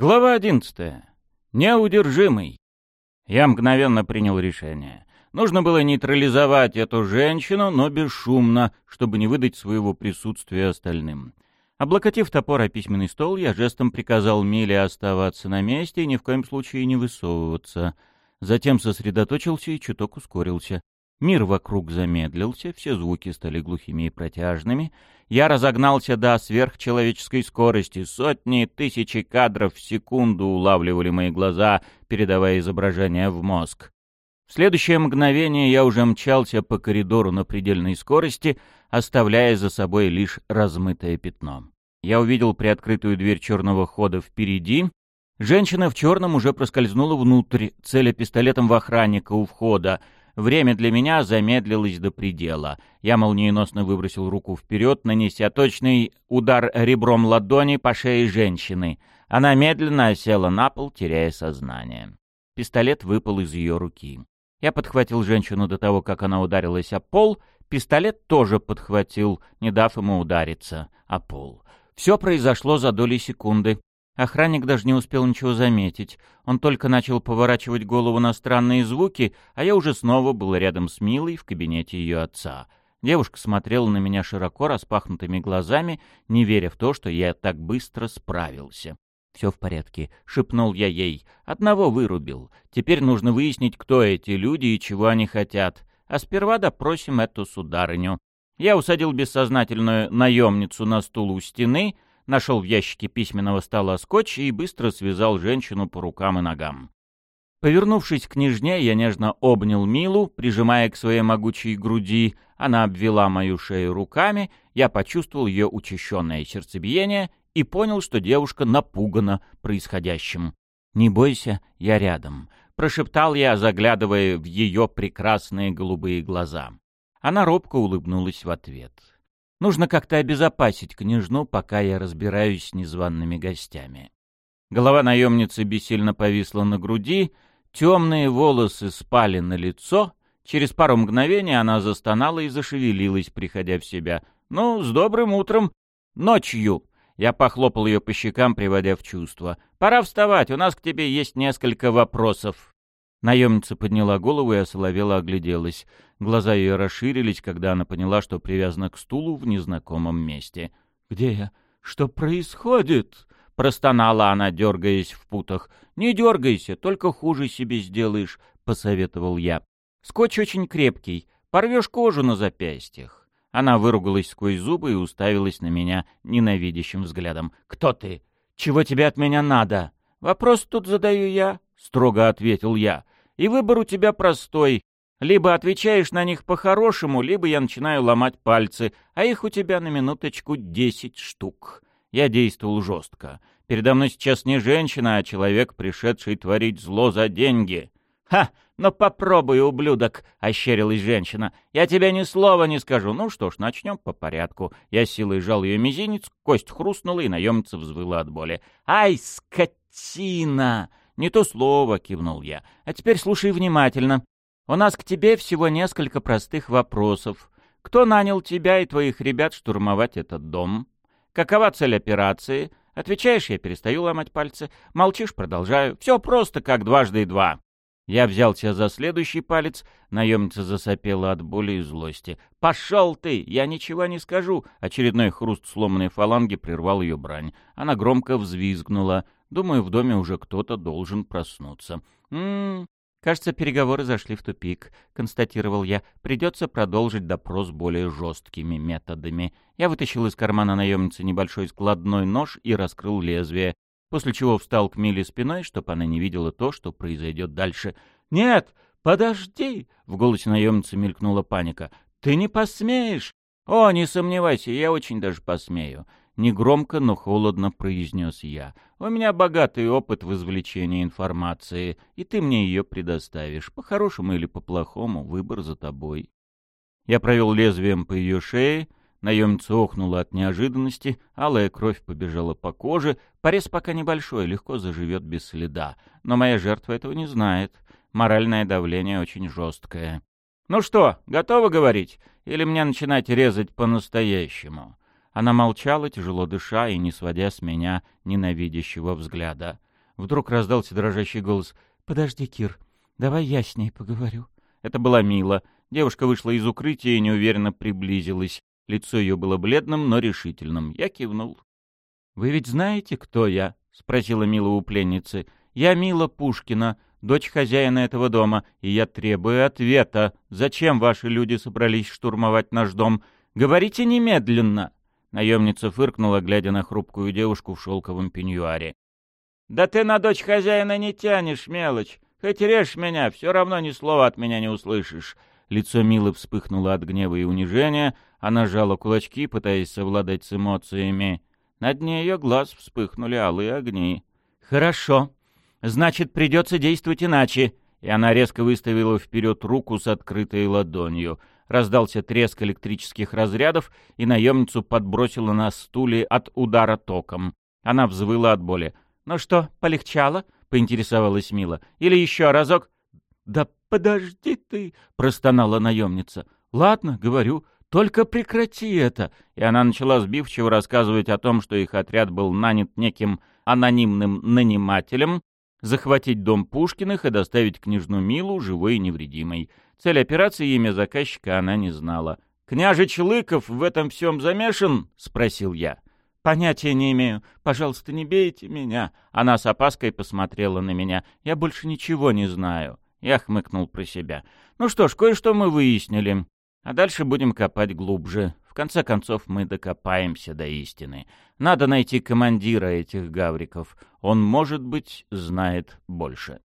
Глава одиннадцатая. Неудержимый. Я мгновенно принял решение. Нужно было нейтрализовать эту женщину, но бесшумно, чтобы не выдать своего присутствия остальным. Облокотив топор о письменный стол, я жестом приказал Миле оставаться на месте и ни в коем случае не высовываться. Затем сосредоточился и чуток ускорился. Мир вокруг замедлился, все звуки стали глухими и протяжными. Я разогнался до сверхчеловеческой скорости. Сотни, тысячи кадров в секунду улавливали мои глаза, передавая изображение в мозг. В следующее мгновение я уже мчался по коридору на предельной скорости, оставляя за собой лишь размытое пятно. Я увидел приоткрытую дверь черного хода впереди. Женщина в черном уже проскользнула внутрь, целя пистолетом в охранника у входа — Время для меня замедлилось до предела. Я молниеносно выбросил руку вперед, нанеся точный удар ребром ладони по шее женщины. Она медленно осела на пол, теряя сознание. Пистолет выпал из ее руки. Я подхватил женщину до того, как она ударилась о пол. Пистолет тоже подхватил, не дав ему удариться о пол. Все произошло за доли секунды. Охранник даже не успел ничего заметить. Он только начал поворачивать голову на странные звуки, а я уже снова был рядом с Милой в кабинете ее отца. Девушка смотрела на меня широко распахнутыми глазами, не веря в то, что я так быстро справился. «Все в порядке», — шепнул я ей. «Одного вырубил. Теперь нужно выяснить, кто эти люди и чего они хотят. А сперва допросим эту сударыню». Я усадил бессознательную наемницу на стул у стены — нашел в ящике письменного стола скотч и быстро связал женщину по рукам и ногам. Повернувшись к княжне, я нежно обнял Милу, прижимая к своей могучей груди. Она обвела мою шею руками, я почувствовал ее учащенное сердцебиение и понял, что девушка напугана происходящим. «Не бойся, я рядом», — прошептал я, заглядывая в ее прекрасные голубые глаза. Она робко улыбнулась в ответ. Нужно как-то обезопасить княжну, пока я разбираюсь с незваными гостями. Голова наемницы бессильно повисла на груди, темные волосы спали на лицо. Через пару мгновений она застонала и зашевелилась, приходя в себя. «Ну, с добрым утром! Ночью!» Я похлопал ее по щекам, приводя в чувство. «Пора вставать, у нас к тебе есть несколько вопросов». Наемница подняла голову и осоловела огляделась. Глаза ее расширились, когда она поняла, что привязана к стулу в незнакомом месте. «Где я? Что происходит?» — простонала она, дергаясь в путах. «Не дергайся, только хуже себе сделаешь», — посоветовал я. «Скотч очень крепкий, порвешь кожу на запястьях». Она выругалась сквозь зубы и уставилась на меня ненавидящим взглядом. «Кто ты? Чего тебе от меня надо?» «Вопрос тут задаю я», — строго ответил я. «И выбор у тебя простой. Либо отвечаешь на них по-хорошему, либо я начинаю ломать пальцы, а их у тебя на минуточку десять штук. Я действовал жестко. Передо мной сейчас не женщина, а человек, пришедший творить зло за деньги. «Ха! Ну попробуй, ублюдок!» — ощерилась женщина. «Я тебе ни слова не скажу. Ну что ж, начнем по порядку». Я силой жал ее мизинец, кость хрустнула, и наемница взвыла от боли. «Ай, скотина!» «Не то слово!» — кивнул я. «А теперь слушай внимательно. У нас к тебе всего несколько простых вопросов. Кто нанял тебя и твоих ребят штурмовать этот дом? Какова цель операции? Отвечаешь, я перестаю ломать пальцы. Молчишь, продолжаю. Все просто, как дважды два. Я взялся за следующий палец, наемница засопела от боли и злости. «Пошел ты! Я ничего не скажу!» Очередной хруст сломанной фаланги прервал ее брань. Она громко взвизгнула. Думаю, в доме уже кто-то должен проснуться. «М-м, «Кажется, переговоры зашли в тупик», — констатировал я. «Придется продолжить допрос более жесткими методами». Я вытащил из кармана наемницы небольшой складной нож и раскрыл лезвие, после чего встал к Миле спиной, чтобы она не видела то, что произойдет дальше. «Нет, подожди!» — в голосе наемницы мелькнула паника. «Ты не посмеешь!» «О, не сомневайся, я очень даже посмею. Негромко, но холодно произнес я. «У меня богатый опыт в извлечении информации, и ты мне ее предоставишь. По-хорошему или по-плохому, выбор за тобой». Я провел лезвием по ее шее, наемница охнула от неожиданности, алая кровь побежала по коже, порез пока небольшой, легко заживет без следа. Но моя жертва этого не знает. Моральное давление очень жесткое. «Ну что, готова говорить? Или мне начинать резать по-настоящему?» Она молчала, тяжело дыша и не сводя с меня ненавидящего взгляда. Вдруг раздался дрожащий голос. «Подожди, Кир, давай я с ней поговорю». Это была Мила. Девушка вышла из укрытия и неуверенно приблизилась. Лицо ее было бледным, но решительным. Я кивнул. «Вы ведь знаете, кто я?» — спросила Мила у пленницы. «Я Мила Пушкина, дочь хозяина этого дома, и я требую ответа. Зачем ваши люди собрались штурмовать наш дом? Говорите немедленно!» Наемница фыркнула, глядя на хрупкую девушку в шелковом пеньюаре. «Да ты на дочь хозяина не тянешь, мелочь. Хоть режь меня, все равно ни слова от меня не услышишь». Лицо Милы вспыхнуло от гнева и унижения, она сжала кулачки, пытаясь совладать с эмоциями. На дне ее глаз вспыхнули алые огни. «Хорошо. Значит, придется действовать иначе». И она резко выставила вперед руку с открытой ладонью. Раздался треск электрических разрядов, и наемницу подбросила на стуле от удара током. Она взвыла от боли. «Ну что, полегчало?» — поинтересовалась Мила. «Или еще разок?» «Да подожди ты!» — простонала наемница. «Ладно, говорю, только прекрати это!» И она начала сбивчиво рассказывать о том, что их отряд был нанят неким анонимным нанимателем, захватить дом Пушкиных и доставить княжну Милу живой и невредимой. Цель операции и имя заказчика она не знала. «Княжич Лыков в этом всем замешан?» — спросил я. «Понятия не имею. Пожалуйста, не бейте меня». Она с опаской посмотрела на меня. «Я больше ничего не знаю». Я хмыкнул про себя. «Ну что ж, кое-что мы выяснили. А дальше будем копать глубже. В конце концов, мы докопаемся до истины. Надо найти командира этих гавриков. Он, может быть, знает больше».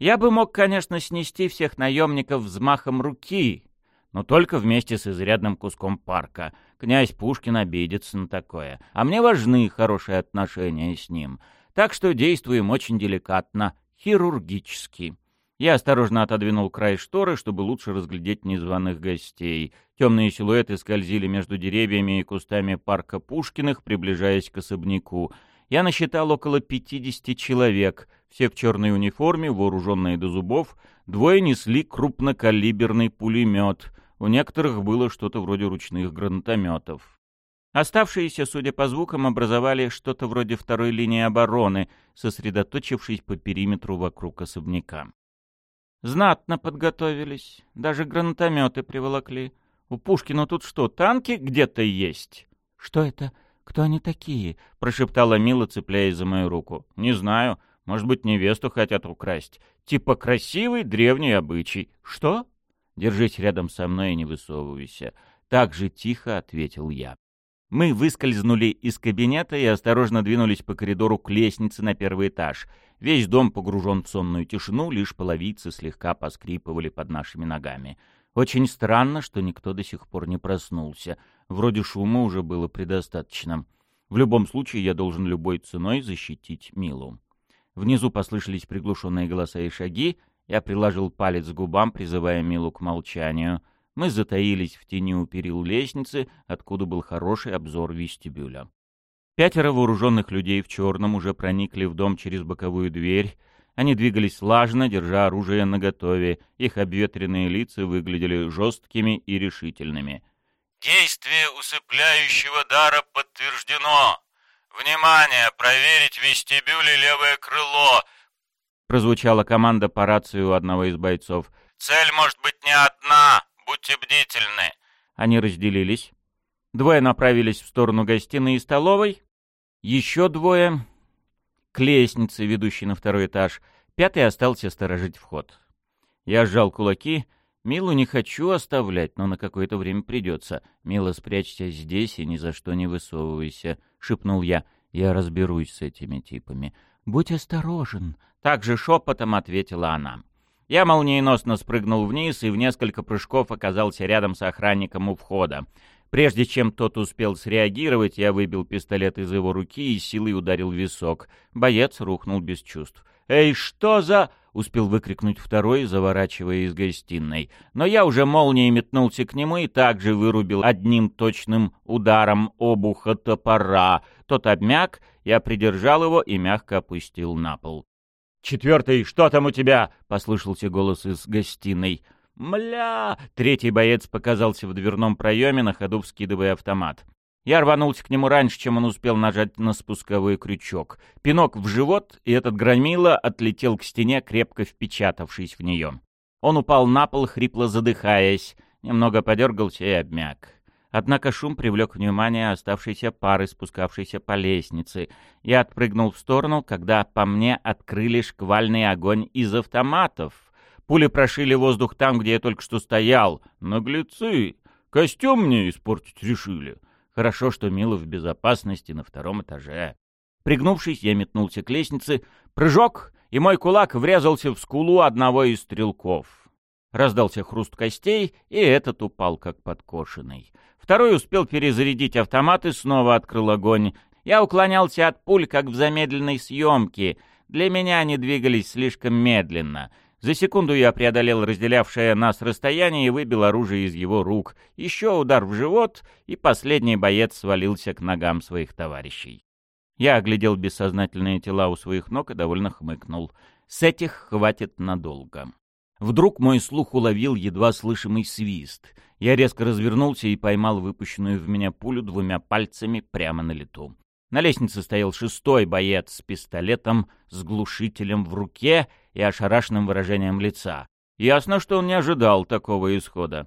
Я бы мог, конечно, снести всех наемников взмахом руки, но только вместе с изрядным куском парка. Князь Пушкин обидится на такое. А мне важны хорошие отношения с ним. Так что действуем очень деликатно, хирургически. Я осторожно отодвинул край шторы, чтобы лучше разглядеть незваных гостей. Темные силуэты скользили между деревьями и кустами парка Пушкиных, приближаясь к особняку. Я насчитал около пятидесяти человек, все в черной униформе, вооруженные до зубов. Двое несли крупнокалиберный пулемет — у некоторых было что-то вроде ручных гранатометов. Оставшиеся, судя по звукам, образовали что-то вроде второй линии обороны, сосредоточившись по периметру вокруг особняка. Знатно подготовились, даже гранатометы приволокли. У Пушкина тут что, танки где-то есть? Что это? Кто они такие? Прошептала Мила, цепляясь за мою руку. Не знаю. Может быть, невесту хотят украсть. Типа красивый древний обычай. Что? Держись рядом со мной и не высовывайся. Так же тихо ответил я. Мы выскользнули из кабинета и осторожно двинулись по коридору к лестнице на первый этаж. Весь дом погружен в сонную тишину, лишь половицы слегка поскрипывали под нашими ногами. Очень странно, что никто до сих пор не проснулся. Вроде шума уже было предостаточно. В любом случае, я должен любой ценой защитить Милу. Внизу послышались приглушенные голоса и шаги, я приложил палец к губам, призывая Милу к молчанию. Мы затаились в тени у перил лестницы, откуда был хороший обзор вестибюля. Пятеро вооруженных людей в черном уже проникли в дом через боковую дверь. Они двигались слажно, держа оружие наготове. Их обветренные лица выглядели жесткими и решительными. «Действие усыпляющего дара подтверждено! Внимание! Проверить в вестибюле левое крыло! прозвучала команда по рации у одного из бойцов. «Цель может быть не одна. Будьте бдительны». Они разделились. Двое направились в сторону гостиной и столовой. Еще двое — к лестнице, ведущей на второй этаж. Пятый остался сторожить вход. Я сжал кулаки. Милу не хочу оставлять, но на какое-то время придется. Мила, спрячься здесь и ни за что не высовывайся, — шепнул я. Я разберусь с этими типами. «Будь осторожен», — также шепотом ответила она. Я молниеносно спрыгнул вниз и в несколько прыжков оказался рядом с охранником у входа. Прежде чем тот успел среагировать, я выбил пистолет из его руки и силой ударил в висок. Боец рухнул без чувств. «Эй, что за...» — успел выкрикнуть второй, заворачивая из гостиной. Но я уже молнией метнулся к нему и также вырубил одним точным ударом обуха топора. Тот обмяк, я придержал его и мягко опустил на пол. «Четвертый, что там у тебя?» — послышался голос из гостиной. «Мля!» — третий боец показался в дверном проеме, на ходу вскидывая автомат. Я рванулся к нему раньше, чем он успел нажать на спусковой крючок. Пинок в живот, и этот громила отлетел к стене, крепко впечатавшись в нее. Он упал на пол, хрипло задыхаясь, немного подергался и обмяк. Однако шум привлек внимание оставшейся пары, спускавшейся по лестнице. Я отпрыгнул в сторону, когда по мне открыли шквальный огонь из автоматов. Пули прошили воздух там, где я только что стоял. Наглецы! Костюм мне испортить решили. Хорошо, что Мила в безопасности на втором этаже. Пригнувшись, я метнулся к лестнице. Прыжок, и мой кулак врезался в скулу одного из стрелков. Раздался хруст костей, и этот упал как подкошенный. Второй успел перезарядить автомат и снова открыл огонь. Я уклонялся от пуль, как в замедленной съемке. Для меня они двигались слишком медленно. За секунду я преодолел разделявшее нас расстояние и выбил оружие из его рук. Еще удар в живот, и последний боец свалился к ногам своих товарищей. Я оглядел бессознательные тела у своих ног и довольно хмыкнул. С этих хватит надолго. Вдруг мой слух уловил едва слышимый свист. Я резко развернулся и поймал выпущенную в меня пулю двумя пальцами прямо на лету. На лестнице стоял шестой боец с пистолетом, с глушителем в руке и ошарашенным выражением лица. Ясно, что он не ожидал такого исхода.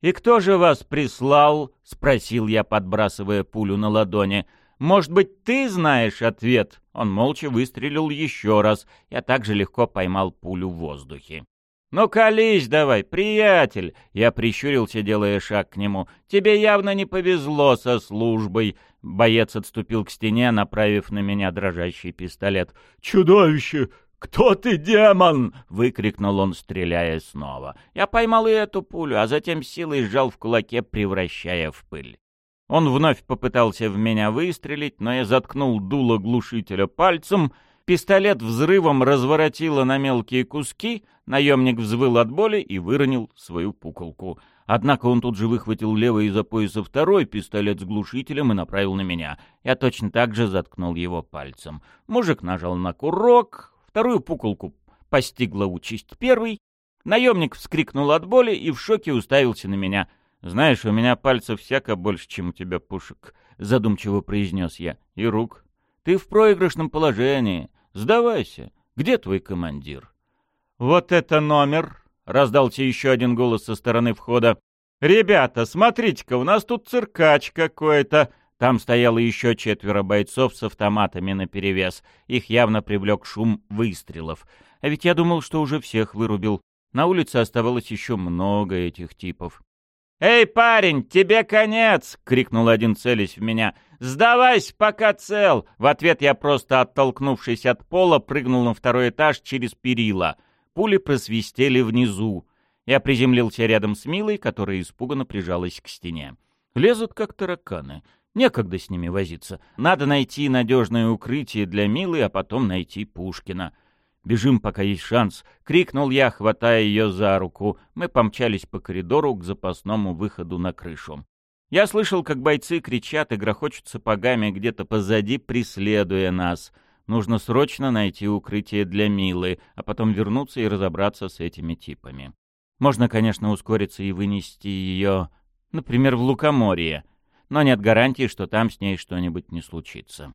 «И кто же вас прислал?» — спросил я, подбрасывая пулю на ладони. «Может быть, ты знаешь ответ?» Он молча выстрелил еще раз. Я также легко поймал пулю в воздухе. «Ну, колись давай, приятель!» Я прищурился, делая шаг к нему. «Тебе явно не повезло со службой!» Боец отступил к стене, направив на меня дрожащий пистолет. «Чудовище! Кто ты, демон?» — выкрикнул он, стреляя снова. Я поймал и эту пулю, а затем силой сжал в кулаке, превращая в пыль. Он вновь попытался в меня выстрелить, но я заткнул дуло глушителя пальцем — Пистолет взрывом разворотило на мелкие куски, наемник взвыл от боли и выронил свою пуколку. Однако он тут же выхватил левый из-за пояса второй пистолет с глушителем и направил на меня. Я точно так же заткнул его пальцем. Мужик нажал на курок, вторую пуколку постигла участь первый. Наемник вскрикнул от боли и в шоке уставился на меня. «Знаешь, у меня пальцев всяко больше, чем у тебя пушек», — задумчиво произнес я. «И рук. Ты в проигрышном положении. Сдавайся. Где твой командир? Вот это номер! Раздался еще один голос со стороны входа. «Ребята, смотрите-ка, у нас тут циркач какой-то!» Там стояло еще четверо бойцов с автоматами наперевес. Их явно привлек шум выстрелов. А ведь я думал, что уже всех вырубил. На улице оставалось еще много этих типов. «Эй, парень, тебе конец!» — крикнул один, целясь в меня. «Сдавайся, пока цел!» В ответ я просто, оттолкнувшись от пола, прыгнул на второй этаж через перила. Пули просвистели внизу. Я приземлился рядом с Милой, которая испуганно прижалась к стене. Лезут как тараканы. Некогда с ними возиться. Надо найти надежное укрытие для Милы, а потом найти Пушкина. «Бежим, пока есть шанс!» — крикнул я, хватая ее за руку. Мы помчались по коридору к запасному выходу на крышу. Я слышал, как бойцы кричат и грохочут сапогами где-то позади, преследуя нас. Нужно срочно найти укрытие для Милы, а потом вернуться и разобраться с этими типами. Можно, конечно, ускориться и вынести ее, например, в Лукоморье, но нет гарантии, что там с ней что-нибудь не случится.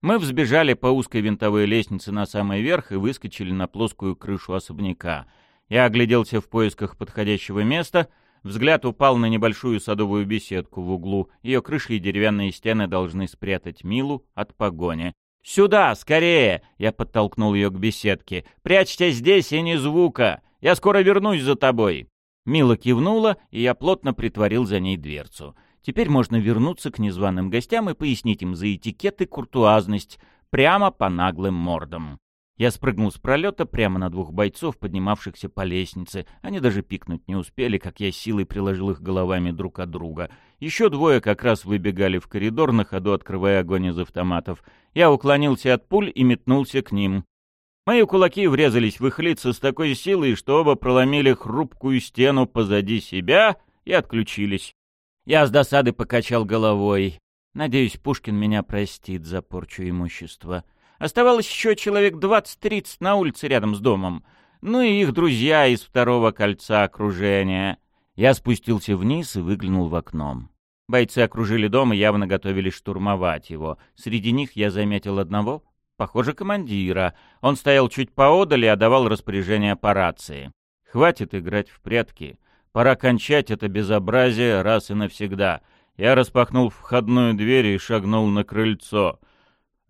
Мы взбежали по узкой винтовой лестнице на самый верх и выскочили на плоскую крышу особняка. Я огляделся в поисках подходящего места. Взгляд упал на небольшую садовую беседку в углу. Ее крыши и деревянные стены должны спрятать Милу от погони. «Сюда, скорее!» — я подтолкнул ее к беседке. «Прячься здесь и ни звука! Я скоро вернусь за тобой!» Мила кивнула, и я плотно притворил за ней дверцу. Теперь можно вернуться к незваным гостям и пояснить им за этикет и куртуазность прямо по наглым мордам. Я спрыгнул с пролета прямо на двух бойцов, поднимавшихся по лестнице. Они даже пикнуть не успели, как я силой приложил их головами друг от друга. Еще двое как раз выбегали в коридор, на ходу открывая огонь из автоматов. Я уклонился от пуль и метнулся к ним. Мои кулаки врезались в их лица с такой силой, что оба проломили хрупкую стену позади себя и отключились. Я с досады покачал головой. Надеюсь, Пушкин меня простит за порчу имущества. Оставалось еще человек двадцать-тридцать на улице рядом с домом. Ну и их друзья из второго кольца окружения. Я спустился вниз и выглянул в окно. Бойцы окружили дом и явно готовились штурмовать его. Среди них я заметил одного, похоже, командира. Он стоял чуть поодаль и отдавал распоряжение по рации. «Хватит играть в прятки. Пора кончать это безобразие раз и навсегда». Я распахнул входную дверь и шагнул на крыльцо.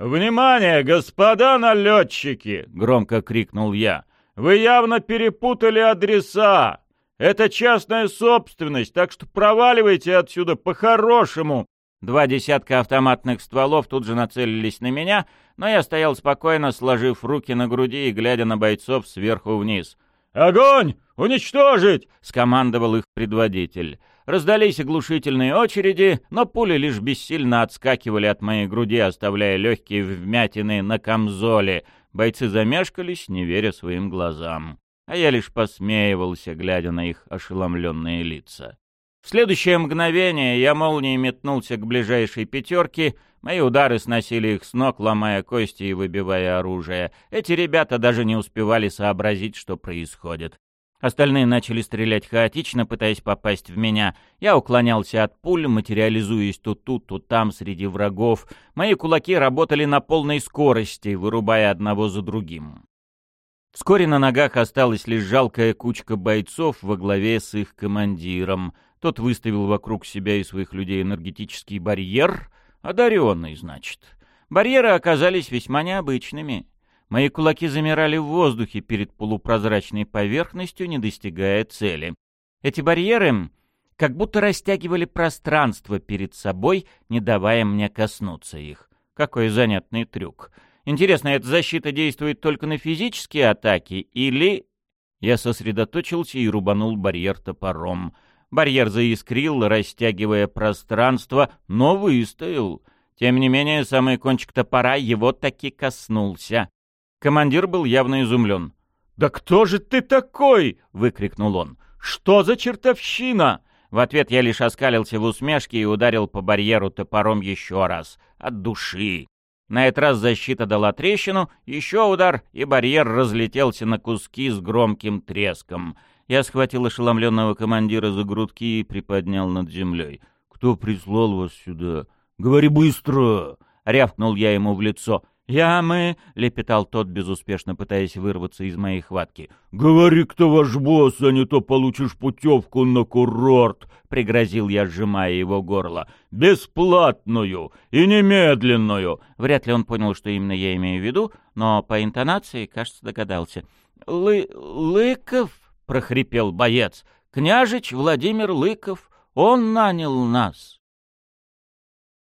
«Внимание, господа налетчики!» — громко крикнул я. «Вы явно перепутали адреса! Это частная собственность, так что проваливайте отсюда по-хорошему!» Два десятка автоматных стволов тут же нацелились на меня, но я стоял спокойно, сложив руки на груди и глядя на бойцов сверху вниз. «Огонь! Уничтожить!» — скомандовал их предводитель. Раздались оглушительные очереди, но пули лишь бессильно отскакивали от моей груди, оставляя легкие вмятины на камзоле. Бойцы замешкались, не веря своим глазам. А я лишь посмеивался, глядя на их ошеломленные лица. В следующее мгновение я молнией метнулся к ближайшей пятерке. Мои удары сносили их с ног, ломая кости и выбивая оружие. Эти ребята даже не успевали сообразить, что происходит. Остальные начали стрелять хаотично, пытаясь попасть в меня. Я уклонялся от пуль, материализуясь то тут, то там среди врагов. Мои кулаки работали на полной скорости, вырубая одного за другим. Вскоре на ногах осталась лишь жалкая кучка бойцов во главе с их командиром. Тот выставил вокруг себя и своих людей энергетический барьер, одаренный, значит. Барьеры оказались весьма необычными. Мои кулаки замирали в воздухе перед полупрозрачной поверхностью, не достигая цели. Эти барьеры как будто растягивали пространство перед собой, не давая мне коснуться их. Какой занятный трюк. Интересно, эта защита действует только на физические атаки или... Я сосредоточился и рубанул барьер топором. Барьер заискрил, растягивая пространство, но выстоял. Тем не менее, самый кончик топора его таки коснулся. Командир был явно изумлен. «Да кто же ты такой?» — выкрикнул он. «Что за чертовщина?» В ответ я лишь оскалился в усмешке и ударил по барьеру топором еще раз. От души. На этот раз защита дала трещину, еще удар, и барьер разлетелся на куски с громким треском. Я схватил ошеломленного командира за грудки и приподнял над землей. «Кто прислал вас сюда? Говори быстро!» — рявкнул я ему в лицо. «Я мы...» — лепетал тот, безуспешно пытаясь вырваться из моей хватки. «Говори, кто ваш босс, а не то получишь путевку на курорт!» — пригрозил я, сжимая его горло. «Бесплатную и немедленную!» Вряд ли он понял, что именно я имею в виду, но по интонации, кажется, догадался. «Лы... Лыков?» — прохрипел боец. «Княжич Владимир Лыков, он нанял нас!»